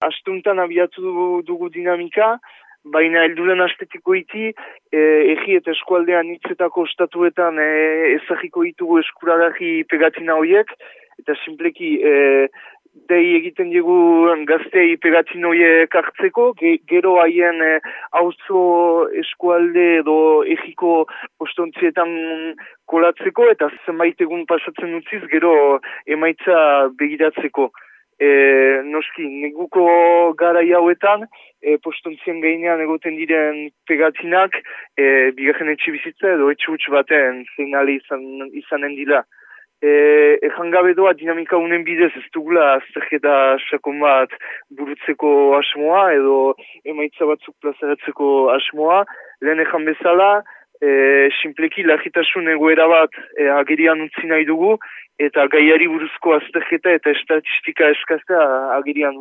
Astuntan abiatu dugu dinamika, baina helduren astetiko iti, e, egi eta eskualdean hitzetako ostatuetan e, ezagiko ditugu eskuragari pegatina horiek, eta simpleki e, dei egiten dugu gaztei pegatina horiek hartzeko, gero haien e, auzo eskualde edo egiko ostontzietan kolatzeko, eta zenbait egun pasatzen utziz, gero emaitza begiratzeko e, noski, neguko gara hauetan, e, postontzien gainean egoten diren pegatinak, e, bigarren etxe bizitza edo etxe huts baten zein izan, izanen dira. E, Ejan gabe doa dinamika unen bidez ez dugula azterketa sakon bat burutzeko asmoa edo emaitza batzuk plazaratzeko asmoa. Lehen ejan bezala, e, simpleki lagitasun egoera bat e, agerian utzi nahi dugu eta gaiari buruzko azterketa eta estatistika eskaztea agerian